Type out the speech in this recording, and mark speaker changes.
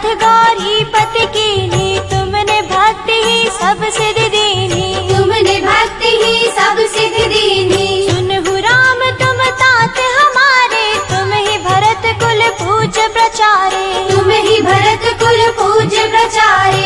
Speaker 1: नाथ गौरी पति कीनी तुमने भक्ति ही सब सिद्ध दीनी।
Speaker 2: तुमने भक्ति ही सब सिद्ध दीनी।
Speaker 1: सुनहु राम तुम तात हमारे तुम ही भरत कुल पूज प्रचारे। तुम
Speaker 2: ही भरत कुल पूज प्रचारे।